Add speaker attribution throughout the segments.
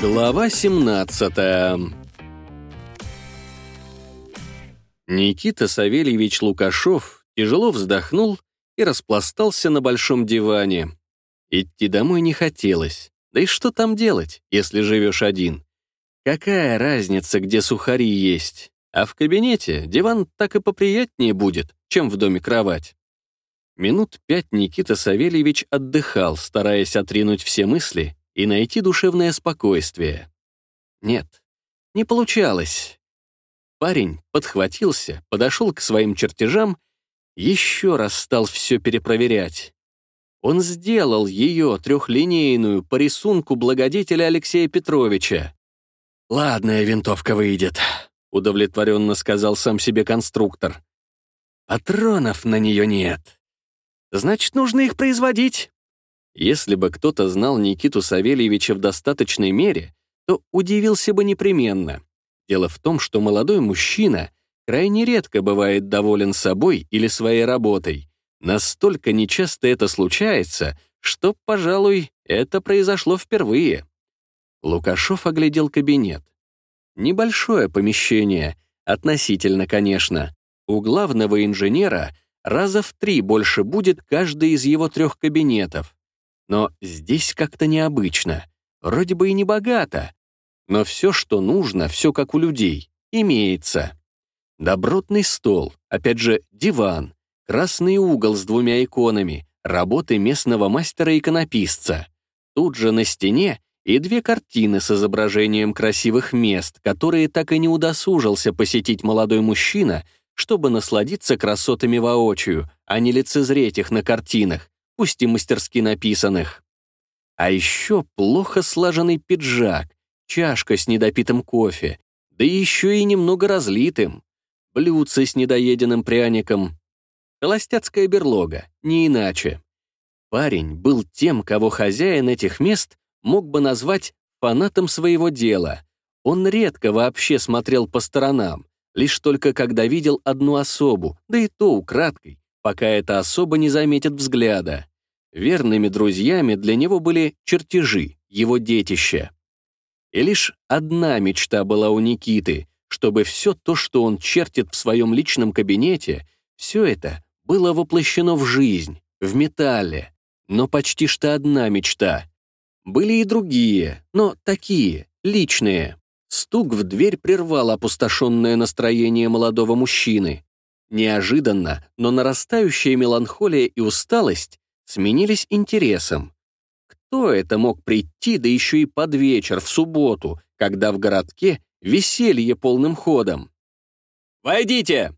Speaker 1: Глава 17 Никита Савельевич Лукашов тяжело вздохнул и распластался на большом диване. Идти домой не хотелось. Да и что там делать, если живешь один? Какая разница, где сухари есть? А в кабинете диван так и поприятнее будет, чем в доме кровать. Минут пять Никита Савельевич отдыхал, стараясь отринуть все мысли и найти душевное спокойствие. Нет, не получалось. Парень подхватился, подошел к своим чертежам, еще раз стал все перепроверять. Он сделал ее трехлинейную по рисунку благодетеля Алексея Петровича. «Ладная винтовка выйдет», — удовлетворенно сказал сам себе конструктор. «Патронов на нее нет. Значит, нужно их производить». Если бы кто-то знал Никиту Савельевича в достаточной мере, то удивился бы непременно. Дело в том, что молодой мужчина крайне редко бывает доволен собой или своей работой. Настолько нечасто это случается, что, пожалуй, это произошло впервые. Лукашов оглядел кабинет. Небольшое помещение, относительно, конечно. У главного инженера раза в три больше будет каждый из его трех кабинетов. Но здесь как-то необычно. Вроде бы и не богато, но все, что нужно, все как у людей, имеется. Добротный стол, опять же, диван, красный угол с двумя иконами, работы местного мастера-иконописца. Тут же на стене и две картины с изображением красивых мест, которые так и не удосужился посетить молодой мужчина, чтобы насладиться красотами воочию, а не лицезреть их на картинах, пусть и мастерски написанных. А еще плохо слаженный пиджак, чашка с недопитым кофе, да еще и немного разлитым, блюдце с недоеденным пряником. Холостяцкая берлога, не иначе. Парень был тем, кого хозяин этих мест мог бы назвать фанатом своего дела. Он редко вообще смотрел по сторонам, лишь только когда видел одну особу, да и то украдкой, пока эта особа не заметит взгляда. Верными друзьями для него были чертежи, его детище. И лишь одна мечта была у Никиты, чтобы все то, что он чертит в своем личном кабинете, все это было воплощено в жизнь, в металле. Но почти что одна мечта. Были и другие, но такие, личные. Стук в дверь прервал опустошенное настроение молодого мужчины. Неожиданно, но нарастающая меланхолия и усталость сменились интересом. Кто это мог прийти, да еще и под вечер, в субботу, когда в городке веселье полным ходом? «Войдите!»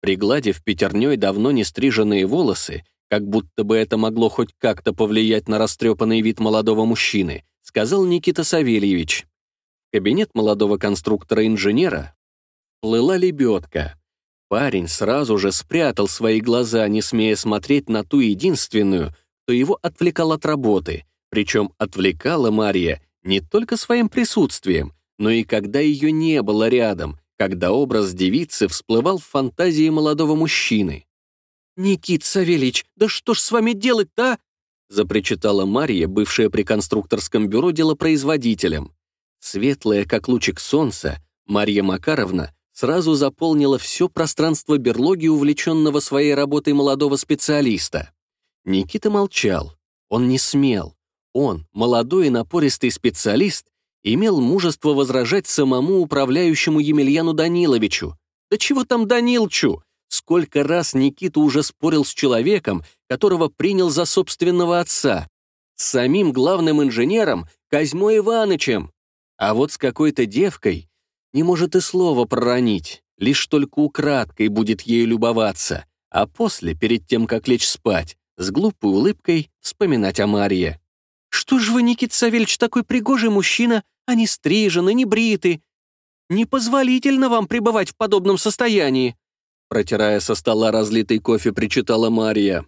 Speaker 1: Пригладив пятерней давно не стриженные волосы, как будто бы это могло хоть как-то повлиять на растрепанный вид молодого мужчины, сказал Никита Савельевич. Кабинет молодого конструктора-инженера плыла лебедка. Парень сразу же спрятал свои глаза, не смея смотреть на ту единственную, кто его отвлекал от работы, причем отвлекала Мария не только своим присутствием, но и когда ее не было рядом, когда образ девицы всплывал в фантазии молодого мужчины. «Никит Савельич, да что ж с вами делать-то, а?» запричитала Мария, бывшая при конструкторском бюро делопроизводителем. Светлая, как лучик солнца, Марья Макаровна сразу заполнила все пространство берлоги, увлеченного своей работой молодого специалиста. Никита молчал. Он не смел. Он, молодой и напористый специалист, имел мужество возражать самому управляющему Емельяну Даниловичу. Да чего там Данилчу? Сколько раз Никита уже спорил с человеком, которого принял за собственного отца, с самим главным инженером Козьмо Иванычем. А вот с какой-то девкой не может и слова проронить, лишь только украдкой будет ею любоваться, а после, перед тем, как лечь спать, с глупой улыбкой вспоминать о Марье. «Что ж вы, Никит Савельевич, такой пригожий мужчина, а не стрижены, не бриты? Непозволительно вам пребывать в подобном состоянии!» Протирая со стола разлитый кофе, причитала Мария.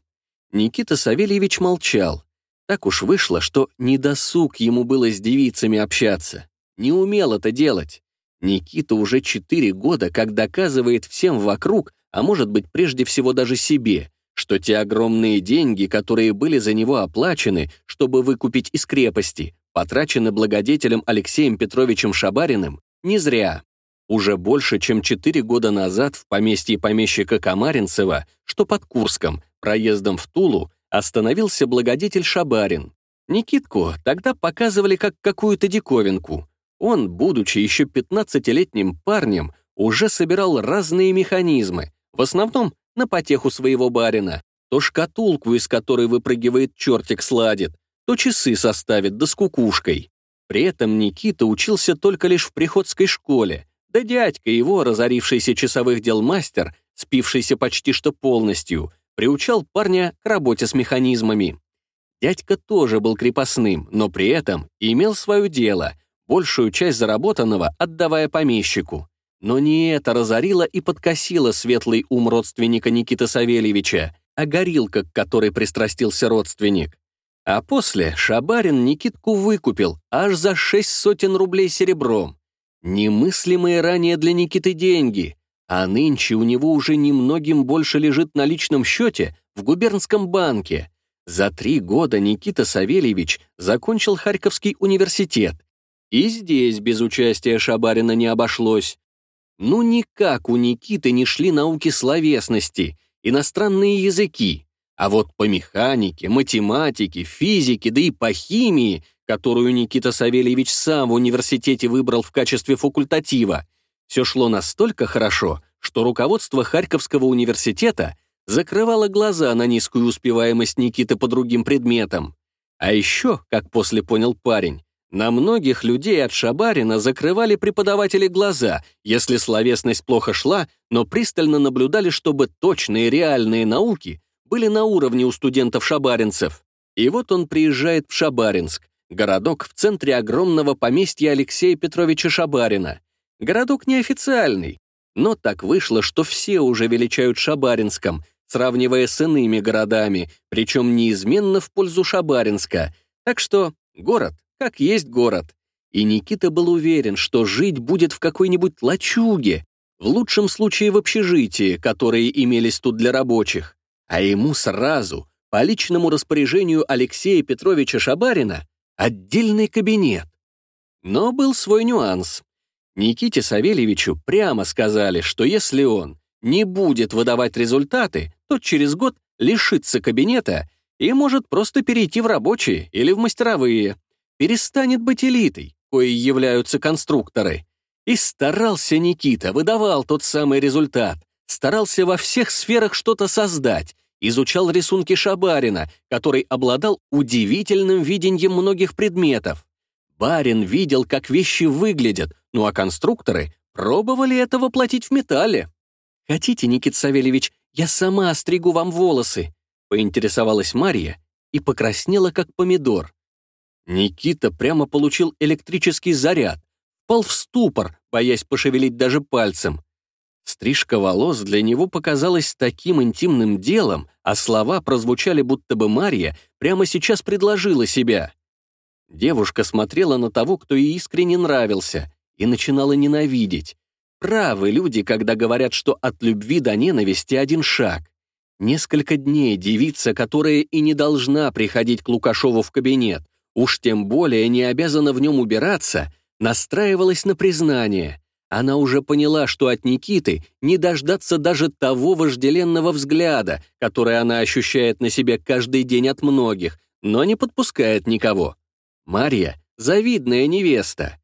Speaker 1: Никита Савельевич молчал. Так уж вышло, что недосуг ему было с девицами общаться. Не умел это делать. Никита уже четыре года как доказывает всем вокруг, а может быть прежде всего даже себе, что те огромные деньги, которые были за него оплачены, чтобы выкупить из крепости, потрачены благодетелем Алексеем Петровичем Шабариным, не зря. Уже больше, чем четыре года назад в поместье помещика Комаринцева, что под Курском, проездом в Тулу, остановился благодетель Шабарин. Никитку тогда показывали как какую-то диковинку. Он, будучи еще 15-летним парнем, уже собирал разные механизмы, в основном на потеху своего барина. То шкатулку, из которой выпрыгивает чертик, сладит, то часы составит, да с кукушкой. При этом Никита учился только лишь в приходской школе, да дядька его, разорившийся часовых дел мастер, спившийся почти что полностью, приучал парня к работе с механизмами. Дядька тоже был крепостным, но при этом имел свое дело, большую часть заработанного отдавая помещику. Но не это разорило и подкосило светлый ум родственника Никиты Савельевича, а горилка, к которой пристрастился родственник. А после Шабарин Никитку выкупил аж за шесть сотен рублей серебром. Немыслимые ранее для Никиты деньги, а нынче у него уже немногим больше лежит на личном счете в губернском банке. За три года Никита Савельевич закончил Харьковский университет. И здесь без участия Шабарина не обошлось. Ну никак у Никиты не шли науки словесности, иностранные языки. А вот по механике, математике, физике, да и по химии, которую Никита Савельевич сам в университете выбрал в качестве факультатива, все шло настолько хорошо, что руководство Харьковского университета закрывало глаза на низкую успеваемость Никиты по другим предметам. А еще, как после понял парень, на многих людей от Шабарина закрывали преподаватели глаза, если словесность плохо шла, но пристально наблюдали, чтобы точные реальные науки были на уровне у студентов-шабаринцев. И вот он приезжает в Шабаринск, городок в центре огромного поместья Алексея Петровича Шабарина. Городок неофициальный, но так вышло, что все уже величают Шабаринском, сравнивая с иными городами, причем неизменно в пользу Шабаринска. Так что город как есть город. И Никита был уверен, что жить будет в какой-нибудь лачуге, в лучшем случае в общежитии, которые имелись тут для рабочих. А ему сразу, по личному распоряжению Алексея Петровича Шабарина, отдельный кабинет. Но был свой нюанс. Никите Савельевичу прямо сказали, что если он не будет выдавать результаты, то через год лишится кабинета и может просто перейти в рабочие или в мастеровые перестанет быть элитой, кои являются конструкторы. И старался Никита, выдавал тот самый результат, старался во всех сферах что-то создать, изучал рисунки Шабарина, который обладал удивительным видением многих предметов. Барин видел, как вещи выглядят, ну а конструкторы пробовали это воплотить в металле. «Хотите, Никит Савельевич, я сама остригу вам волосы?» поинтересовалась Марья и покраснела, как помидор. Никита прямо получил электрический заряд, пал в ступор, боясь пошевелить даже пальцем. Стрижка волос для него показалась таким интимным делом, а слова прозвучали, будто бы Марья прямо сейчас предложила себя. Девушка смотрела на того, кто ей искренне нравился, и начинала ненавидеть. Правы люди, когда говорят, что от любви до ненависти один шаг. Несколько дней девица, которая и не должна приходить к Лукашову в кабинет, уж тем более не обязана в нем убираться, настраивалась на признание. Она уже поняла, что от Никиты не дождаться даже того вожделенного взгляда, который она ощущает на себе каждый день от многих, но не подпускает никого. Марья — завидная невеста.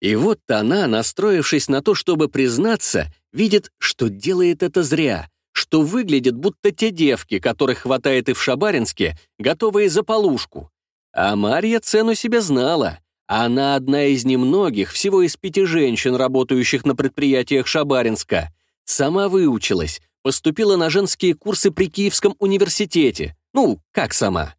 Speaker 1: И вот она, настроившись на то, чтобы признаться, видит, что делает это зря, что выглядит, будто те девки, которых хватает и в Шабаринске, готовые за полушку. А Марья цену себе знала. Она одна из немногих, всего из пяти женщин, работающих на предприятиях Шабаринска. Сама выучилась, поступила на женские курсы при Киевском университете. Ну, как сама.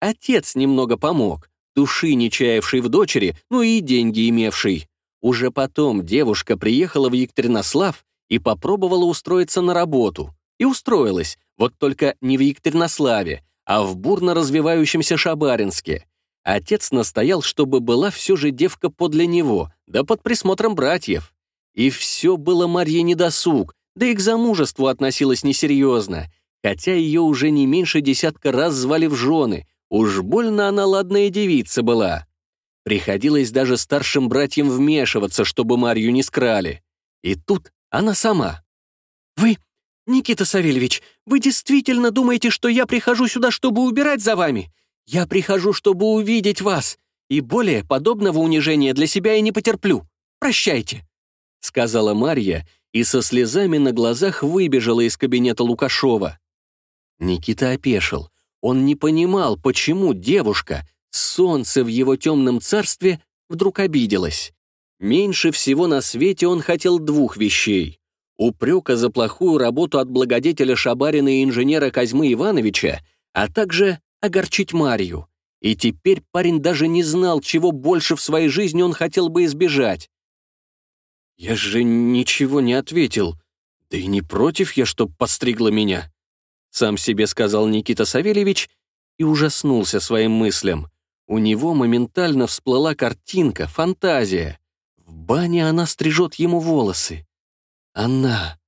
Speaker 1: Отец немного помог, души не чаявший в дочери, ну и деньги имевший. Уже потом девушка приехала в Екатеринослав и попробовала устроиться на работу. И устроилась, вот только не в Екатеринославе, а в бурно развивающемся Шабаринске. Отец настоял, чтобы была все же девка подле него, да под присмотром братьев. И все было Марье недосуг, да и к замужеству относилась несерьезно. хотя ее уже не меньше десятка раз звали в жены, уж больно она ладная девица была. Приходилось даже старшим братьям вмешиваться, чтобы Марью не скрали. И тут она сама. «Вы, Никита Савельевич, вы действительно думаете, что я прихожу сюда, чтобы убирать за вами? Я прихожу, чтобы увидеть вас, и более подобного унижения для себя я не потерплю. Прощайте», — сказала Марья и со слезами на глазах выбежала из кабинета Лукашова. Никита опешил. Он не понимал, почему девушка, солнце в его темном царстве, вдруг обиделась. Меньше всего на свете он хотел двух вещей. Упрека за плохую работу от благодетеля Шабарина и инженера Козьмы Ивановича, а также огорчить Марию. И теперь парень даже не знал, чего больше в своей жизни он хотел бы избежать. «Я же ничего не ответил. Да и не против я, чтоб подстригла меня», — сам себе сказал Никита Савельевич и ужаснулся своим мыслям. У него моментально всплыла картинка, фантазия. В бане она стрижет ему волосы. Она.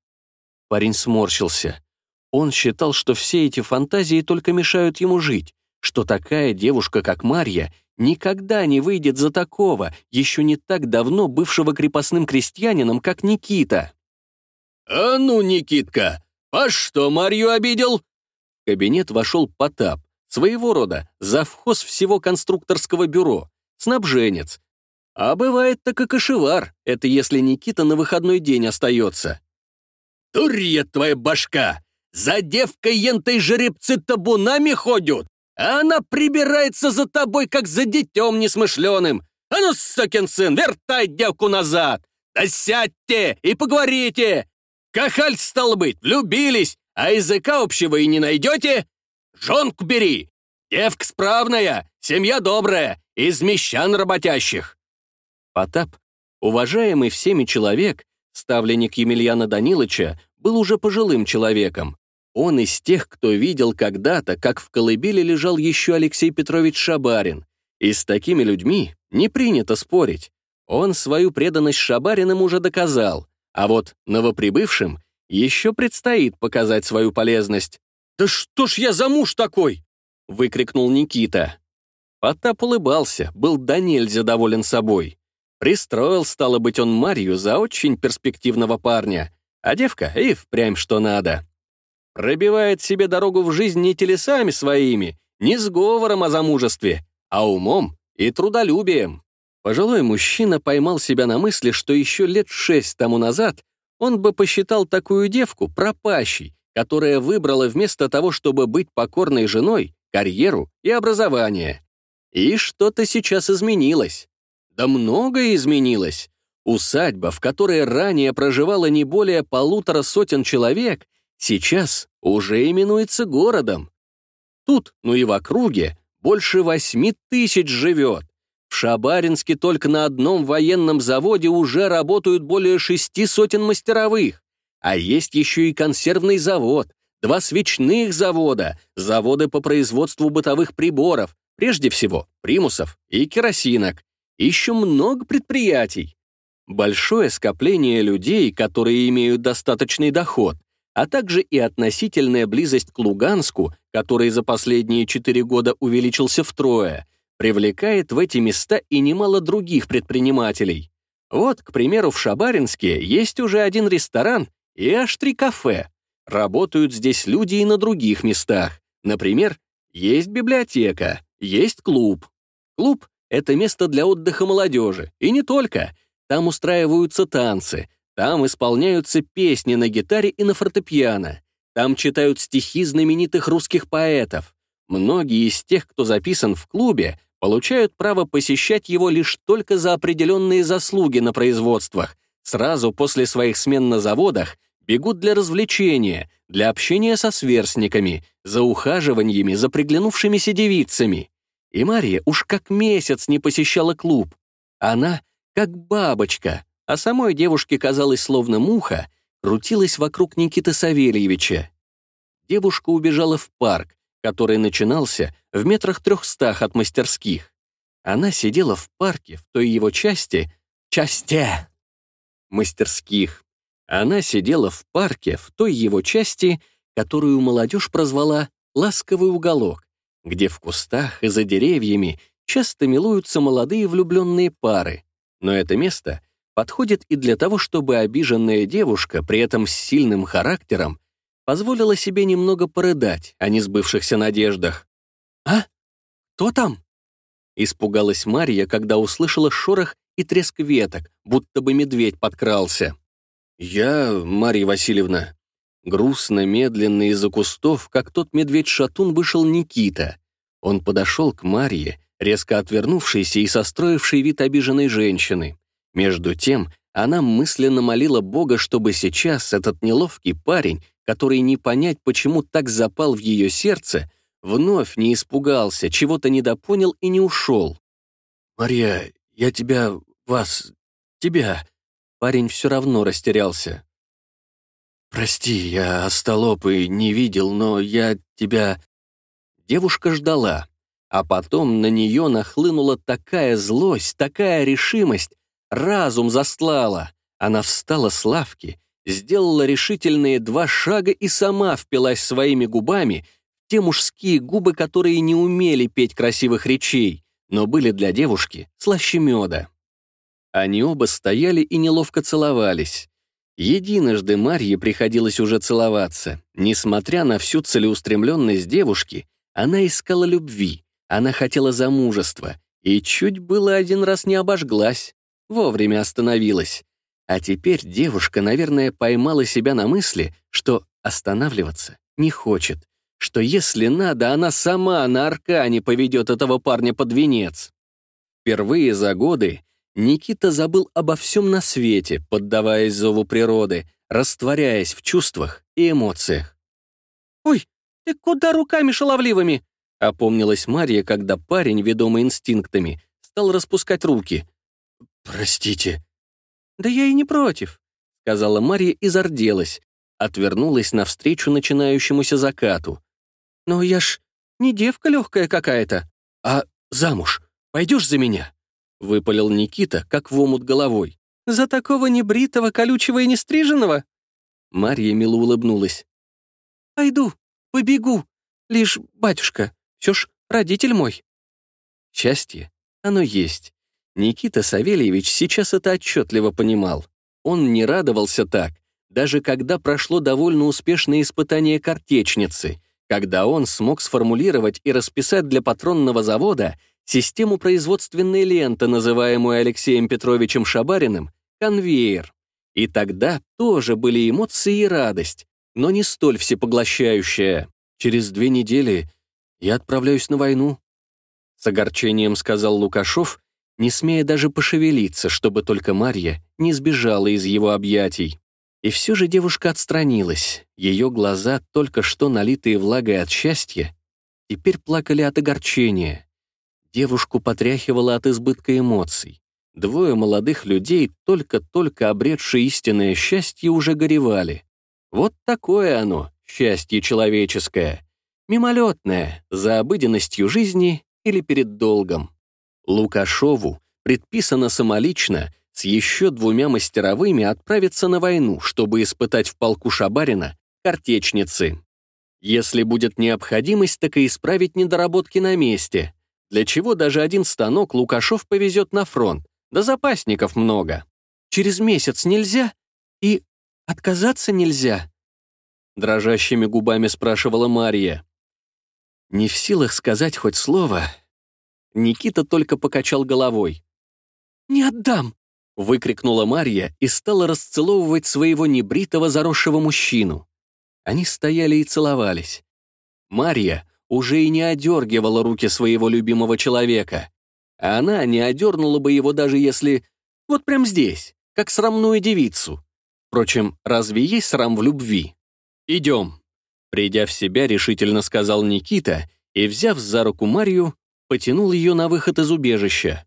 Speaker 1: Парень сморщился. Он считал, что все эти фантазии только мешают ему жить, что такая девушка, как Марья, никогда не выйдет за такого, еще не так давно бывшего крепостным крестьянином, как Никита.
Speaker 2: «А ну, Никитка, а что Марью обидел?»
Speaker 1: В кабинет вошел Потап, своего рода завхоз всего конструкторского бюро, снабженец, а бывает так и кошевар, это если Никита на выходной день остается.
Speaker 2: «Дурья твоя башка! За девкой ентой жеребцы табунами ходят, а она прибирается за тобой, как за детем несмышленым. А ну, сукин сын, вертай девку назад! Да сядьте и поговорите! Кахаль, стал быть, влюбились, а языка общего и не найдете? Жонку бери! Девка справная, семья добрая, из мещан работящих!»
Speaker 1: Потап, уважаемый всеми человек, ставленник Емельяна Данилыча, был уже пожилым человеком. Он из тех, кто видел когда-то, как в колыбели лежал еще Алексей Петрович Шабарин. И с такими людьми не принято спорить. Он свою преданность Шабариным уже доказал, а вот новоприбывшим еще предстоит показать свою полезность.
Speaker 2: «Да что ж я за муж такой?» — выкрикнул Никита.
Speaker 1: Потап улыбался, был до нельзя доволен собой. Пристроил, стало быть, он Марью за очень перспективного парня, а девка и впрямь что надо. Пробивает себе дорогу в жизнь не телесами своими, не сговором о замужестве, а умом и трудолюбием. Пожилой мужчина поймал себя на мысли, что еще лет шесть тому назад он бы посчитал такую девку пропащей, которая выбрала вместо того, чтобы быть покорной женой, карьеру и образование. И что-то сейчас изменилось. Да многое изменилось. Усадьба, в которой ранее проживало не более полутора сотен человек, сейчас уже именуется городом. Тут, ну и в округе, больше восьми тысяч живет. В Шабаринске только на одном военном заводе уже работают более шести сотен мастеровых. А есть еще и консервный завод, два свечных завода, заводы по производству бытовых приборов, прежде всего примусов и керосинок, еще много предприятий. Большое скопление людей, которые имеют достаточный доход, а также и относительная близость к Луганску, который за последние четыре года увеличился втрое, привлекает в эти места и немало других предпринимателей. Вот, к примеру, в Шабаринске есть уже один ресторан и аж три кафе. Работают здесь люди и на других местах. Например, есть библиотека, есть клуб. Клуб это место для отдыха молодежи. И не только. Там устраиваются танцы, там исполняются песни на гитаре и на фортепиано. Там читают стихи знаменитых русских поэтов. Многие из тех, кто записан в клубе, получают право посещать его лишь только за определенные заслуги на производствах. Сразу после своих смен на заводах бегут для развлечения, для общения со сверстниками, за ухаживаниями за приглянувшимися девицами. И Мария уж как месяц не посещала клуб. Она, как бабочка, а самой девушке казалось словно муха, крутилась вокруг Никиты Савельевича. Девушка убежала в парк, который начинался в метрах трехстах от мастерских. Она сидела в парке, в той его части, части мастерских. Она сидела в парке, в той его части, которую молодежь прозвала «ласковый уголок», где в кустах и за деревьями часто милуются молодые влюбленные пары. Но это место подходит и для того, чтобы обиженная девушка, при этом с сильным характером, позволила себе немного порыдать о несбывшихся надеждах. «А? Кто там?» Испугалась Марья, когда услышала шорох и треск веток, будто бы медведь подкрался. «Я, Марья Васильевна». Грустно, медленно из-за кустов, как тот медведь-шатун, вышел Никита. Он подошел к Марье, резко отвернувшейся и состроившей вид обиженной женщины. Между тем, она мысленно молила Бога, чтобы сейчас этот неловкий парень, который не понять, почему так запал в ее сердце, вновь не испугался, чего-то недопонял и не ушел. «Марья, я тебя, вас, тебя...» Парень все равно растерялся. «Прости, я остолоп и не видел, но я тебя...» Девушка ждала, а потом на нее нахлынула такая злость, такая решимость, разум застлала. Она встала с лавки, сделала решительные два шага и сама впилась своими губами те мужские губы, которые не умели петь красивых речей, но были для девушки слаще меда. Они оба стояли и неловко целовались. Единожды Марье приходилось уже целоваться. Несмотря на всю целеустремленность девушки, она искала любви, она хотела замужества, и чуть было один раз не обожглась, вовремя остановилась. А теперь девушка, наверное, поймала себя на мысли, что останавливаться не хочет, что если надо, она сама на аркане поведет этого парня под венец. Впервые за годы Никита забыл обо всем на свете, поддаваясь зову природы, растворяясь в чувствах и эмоциях. «Ой, ты куда руками шаловливыми?» — опомнилась Марья, когда парень, ведомый инстинктами, стал распускать руки. «Простите». «Да я и не против», — сказала Марья и зарделась, отвернулась навстречу начинающемуся закату. «Но я ж не девка легкая какая-то. А замуж пойдешь за меня?» — выпалил Никита, как в омут головой. «За такого небритого, колючего и нестриженного?» Марья мило улыбнулась. «Пойду, побегу. Лишь, батюшка, все ж родитель мой». Счастье, оно есть. Никита Савельевич сейчас это отчетливо понимал. Он не радовался так, даже когда прошло довольно успешное испытание картечницы, когда он смог сформулировать и расписать для патронного завода систему производственной ленты, называемую Алексеем Петровичем Шабариным, конвейер. И тогда тоже были эмоции и радость, но не столь всепоглощающая. Через две недели я отправляюсь на войну. С огорчением сказал Лукашов, не смея даже пошевелиться, чтобы только Марья не сбежала из его объятий. И все же девушка отстранилась. Ее глаза, только что налитые влагой от счастья, теперь плакали от огорчения. Девушку потряхивало от избытка эмоций. Двое молодых людей, только-только обретшие истинное счастье, уже горевали. Вот такое оно, счастье человеческое. Мимолетное, за обыденностью жизни или перед долгом. Лукашову предписано самолично с еще двумя мастеровыми отправиться на войну, чтобы испытать в полку Шабарина картечницы. Если будет необходимость, так и исправить недоработки на месте, для чего даже один станок Лукашов повезет на фронт, да запасников много. Через месяц нельзя и отказаться нельзя? Дрожащими губами спрашивала Мария. Не в силах сказать хоть слово, Никита только покачал головой. «Не отдам!» — выкрикнула Марья и стала расцеловывать своего небритого заросшего мужчину. Они стояли и целовались. Марья уже и не одергивала руки своего любимого человека. А она не одернула бы его даже если... Вот прям здесь, как срамную девицу. Впрочем, разве есть срам в любви? «Идем», — придя в себя, решительно сказал Никита и, взяв за руку Марью, потянул ее на выход из убежища.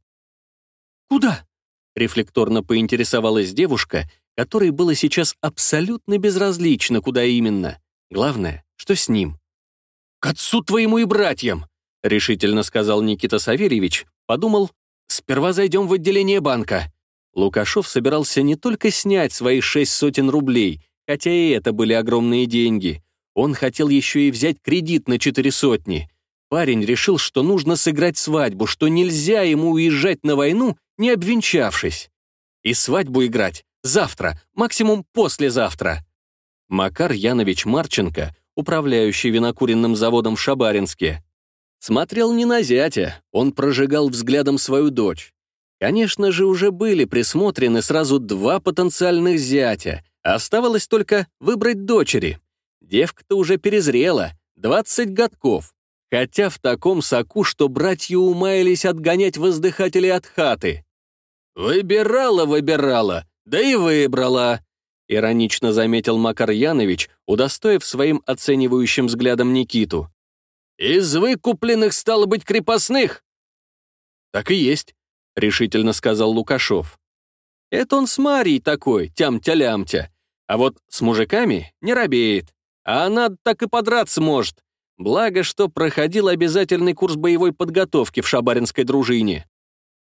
Speaker 1: «Куда?» — рефлекторно поинтересовалась девушка, которой было сейчас абсолютно безразлично, куда именно. Главное, что с ним. «К отцу твоему и братьям!» — решительно сказал Никита Савельевич, подумал, «Сперва зайдем в отделение банка». Лукашов собирался не только снять свои шесть сотен рублей, хотя и это были огромные деньги. Он хотел еще и взять кредит на четыре сотни. Парень решил, что нужно сыграть свадьбу, что нельзя ему уезжать на войну, не обвенчавшись. И свадьбу играть завтра, максимум послезавтра. Макар Янович Марченко, управляющий винокуренным заводом в Шабаринске, смотрел не на зятя, он прожигал взглядом свою дочь. Конечно же, уже были присмотрены сразу два потенциальных зятя, оставалось только выбрать дочери. Девка-то уже перезрела, 20 годков, хотя в таком соку, что братья умаялись отгонять воздыхателей от хаты. «Выбирала, выбирала, да и выбрала», — иронично заметил Макар Янович, удостоив своим оценивающим взглядом Никиту. «Из выкупленных, стало быть, крепостных?» «Так и есть», — решительно сказал Лукашов. «Это он с Марией такой, тям-тя-лямтя, а вот с мужиками не робеет, а она так и подраться может, Благо, что проходил обязательный курс боевой подготовки в шабаринской дружине.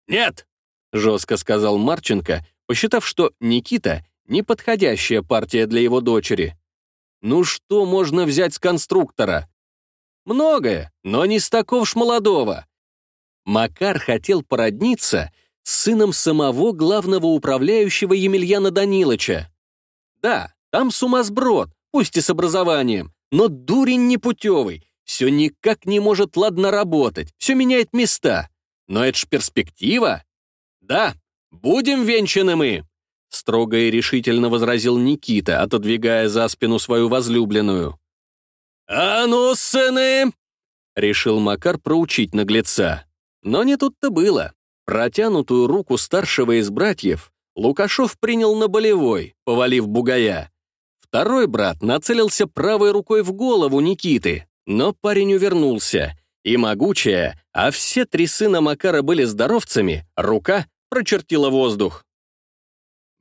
Speaker 1: «Нет!» — жестко сказал Марченко, посчитав, что Никита — неподходящая партия для его дочери. «Ну что можно взять с конструктора?» «Многое, но не с такого ж молодого». Макар хотел породниться с сыном самого главного управляющего Емельяна Данилыча. Да, там сумасброд, пусть и с образованием, но дурень непутевый, все никак не может ладно работать, все меняет места. Но это ж перспектива. Да, будем венчаны мы, строго и решительно возразил Никита, отодвигая за спину свою возлюбленную. «А ну, сыны!» — решил Макар проучить наглеца. Но не тут-то было. Протянутую руку старшего из братьев Лукашов принял на болевой, повалив бугая. Второй брат нацелился правой рукой в голову Никиты, но парень увернулся, и могучая, а все три сына Макара были здоровцами, рука прочертила воздух.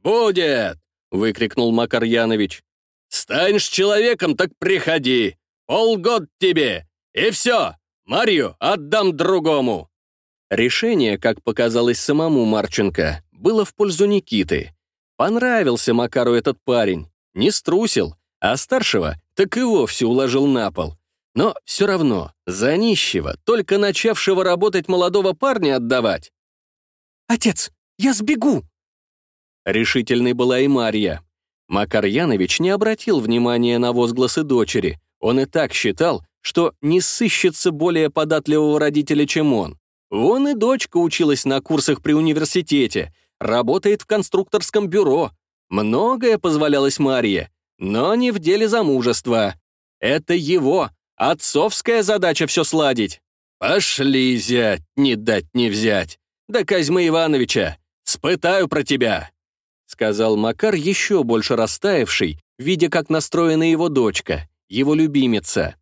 Speaker 1: «Будет!» — выкрикнул Макар Янович. «Станешь человеком, так приходи! Полгод тебе! И все! Марию отдам другому!» Решение, как показалось самому Марченко, было в пользу Никиты. Понравился Макару этот парень не струсил, а старшего так и вовсе уложил на пол. Но все равно, за нищего, только начавшего работать молодого парня отдавать. «Отец, я сбегу!» Решительной была и Марья. Макар Янович не обратил внимания на возгласы дочери. Он и так считал, что не сыщется более податливого родителя, чем он. Вон и дочка училась на курсах при университете, работает в конструкторском бюро, Многое позволялось Марье, но не в деле замужества. Это его, отцовская задача все сладить. Пошли, зять, не дать не взять. Да Козьмы Ивановича, спытаю про тебя, сказал Макар, еще больше растаявший, видя, как настроена его дочка, его любимица.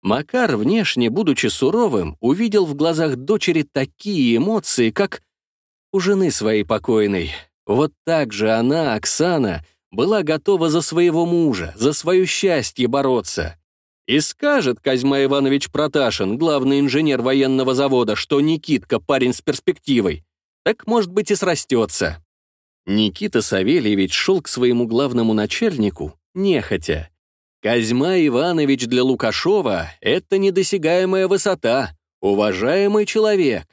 Speaker 1: Макар, внешне будучи суровым, увидел в глазах дочери такие эмоции, как у жены своей покойной. Вот так же она, Оксана, была готова за своего мужа, за свое счастье бороться. И скажет Козьма Иванович Проташин, главный инженер военного завода, что Никитка парень с перспективой, так, может быть, и срастется. Никита Савельевич шел к своему главному начальнику нехотя. Козьма Иванович для Лукашова — это недосягаемая высота, уважаемый человек.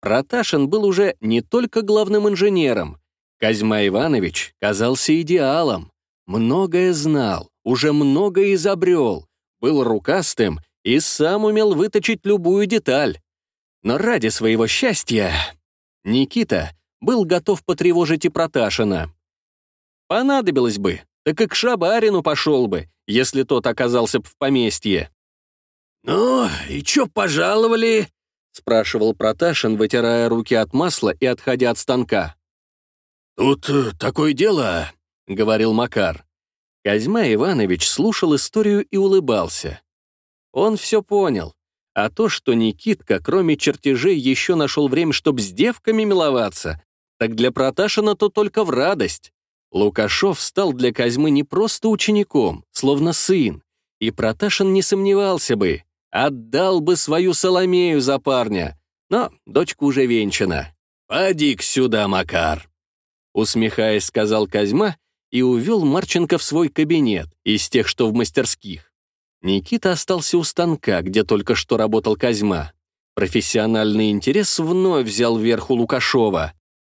Speaker 1: Проташин был уже не только главным инженером, Козьма Иванович казался идеалом, многое знал, уже многое изобрел, был рукастым и сам умел выточить любую деталь. Но ради своего счастья Никита был готов потревожить и Проташина. Понадобилось бы, так и к Шабарину пошел бы, если тот оказался б в поместье.
Speaker 2: «Ну, и чё пожаловали?»
Speaker 1: — спрашивал Проташин, вытирая руки от масла и отходя от станка.
Speaker 2: «Тут э, такое дело», — говорил Макар.
Speaker 1: Козьма Иванович слушал историю и улыбался. Он все понял. А то, что Никитка, кроме чертежей, еще нашел время, чтобы с девками миловаться, так для Проташина то только в радость. Лукашов стал для Козьмы не просто учеником, словно сын, и Проташин не сомневался бы, отдал бы свою Соломею за парня, но дочка уже венчана.
Speaker 2: «Поди-ка сюда, Макар»,
Speaker 1: Усмехаясь, сказал Козьма и увел Марченко в свой кабинет, из тех, что в мастерских. Никита остался у станка, где только что работал Козьма. Профессиональный интерес вновь взял верх у Лукашова.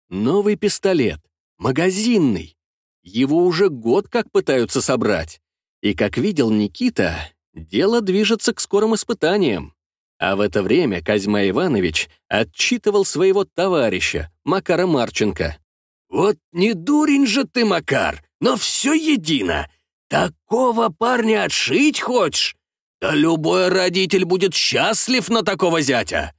Speaker 1: Новый пистолет. Магазинный. Его уже год как пытаются собрать. И, как видел Никита, дело движется к скорым испытаниям. А в это время Козьма Иванович отчитывал своего товарища, Макара Марченко.
Speaker 2: «Вот не дурень же ты, Макар, но все едино. Такого парня отшить хочешь? Да любой родитель будет счастлив на такого зятя.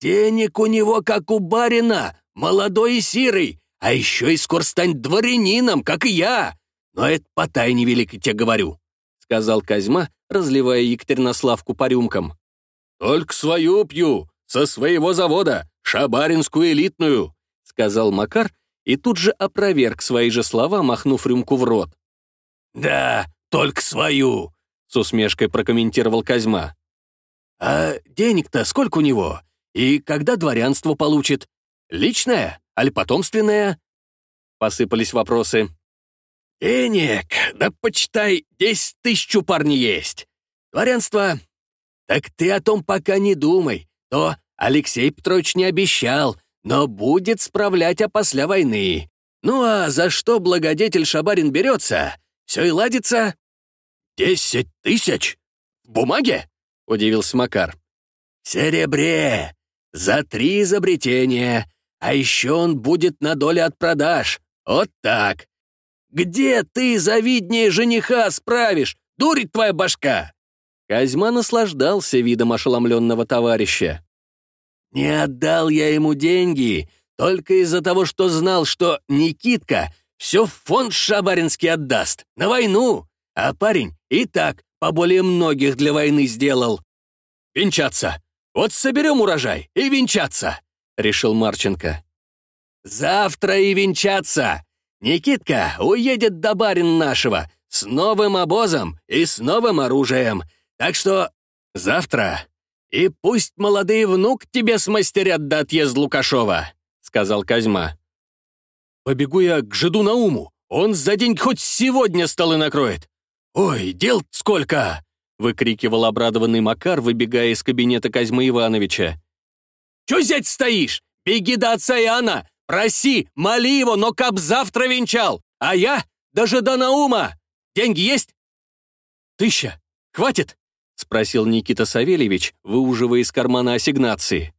Speaker 2: Денег у него, как у барина, молодой и сирый, а еще и скоро станет дворянином, как и я. Но это по тайне великой тебе говорю», — сказал Козьма, разливая Екатеринославку по рюмкам. «Только свою пью, со своего завода, шабаринскую элитную», — сказал Макар и тут же опроверг свои же слова, махнув рюмку в рот. «Да, только свою», — с усмешкой прокомментировал Козьма. «А денег-то сколько у него? И когда дворянство получит? Личное, али потомственное?» Посыпались вопросы. «Денег, да почитай, десять тысяч у парня есть. Дворянство «Так ты о том пока не думай. То Алексей Петрович не обещал, но будет справлять опосля войны. Ну а за что благодетель Шабарин берется? Все и ладится?» «Десять тысяч? В бумаге?» — удивился Макар. «Серебре! За три изобретения! А еще он будет на доле от продаж! Вот так! Где ты завиднее жениха справишь? Дурит твоя башка!»
Speaker 1: Козьма наслаждался видом ошеломленного товарища.
Speaker 2: «Не отдал я ему деньги только из-за того, что знал, что Никитка все в фонд Шабаринский отдаст, на войну, а парень и так поболее многих для войны сделал. Венчаться! Вот соберем урожай и венчаться!» — решил Марченко. «Завтра и венчаться! Никитка уедет до барин нашего с новым обозом и с новым оружием!» Так что завтра и пусть молодые внук тебе смастерят до отъезда Лукашова», — сказал Козьма. «Побегу я к жиду Науму, он за день хоть сегодня столы накроет. Ой, дел сколько!» — выкрикивал обрадованный Макар, выбегая из кабинета Козьмы Ивановича. «Чё зять стоишь? Беги до отца Иоанна! Проси, моли его, но каб завтра венчал! А я даже до Наума! Деньги есть?» «Тысяча! Хватит?» — спросил Никита Савельевич, выуживая из кармана ассигнации.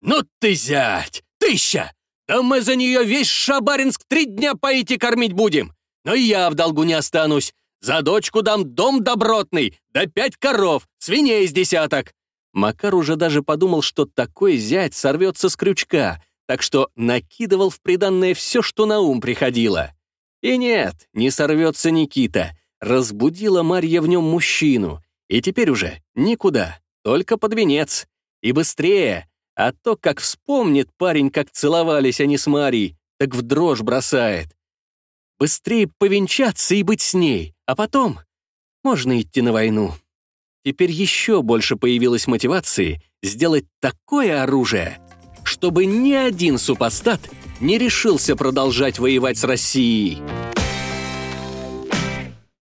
Speaker 2: «Ну ты, зять! Тысяча! Да мы за нее весь Шабаринск три дня поить и кормить будем! Но и я в долгу не останусь. За дочку дам дом добротный, да пять коров, свиней с десяток!» Макар уже даже подумал, что такой зять сорвется с крючка, так что накидывал в приданное все, что на ум приходило. И нет, не сорвется Никита. Разбудила Марья в нем мужчину — и теперь уже никуда, только под венец. И быстрее, а то, как вспомнит парень, как целовались они с Марией, так в дрожь бросает. Быстрее повенчаться и быть с ней, а потом можно идти на войну. Теперь еще больше появилась мотивации сделать такое оружие, чтобы ни один супостат не решился продолжать воевать с Россией.